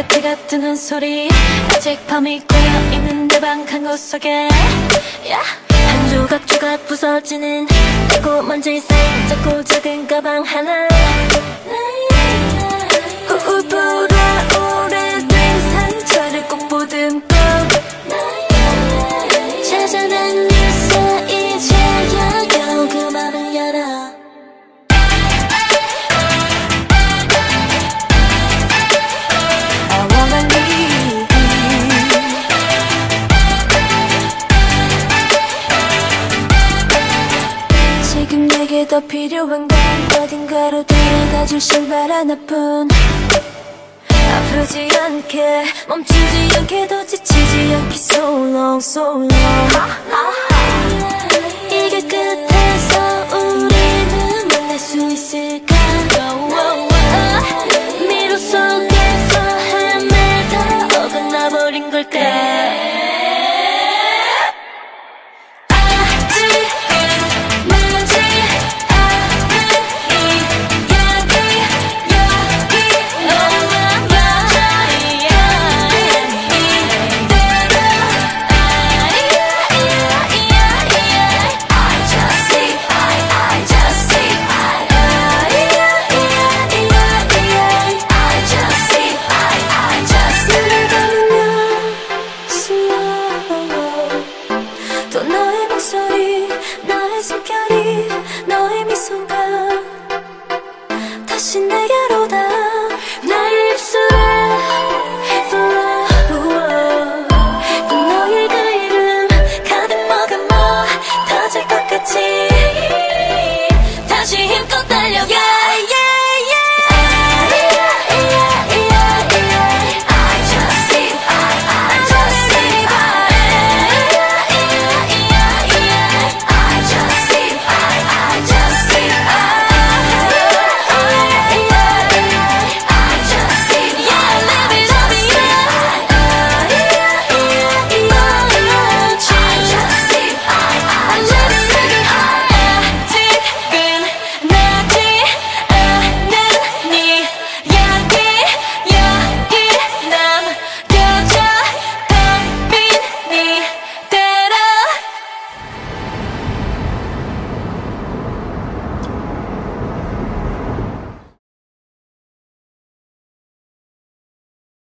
쓰레기 같은 한 소리 아직 밤이 꼬여있는데 방한 구석에 yeah. 한 조각 조각 부서지는 자꾸 먼지 쌓인 자꾸 작은 가방 하나 우울불 내게 더 필요한 건 어딘가로 데려다줄 신발 하나뿐 아프지 않게 멈추지 않게 더 지치지 않게 so long so long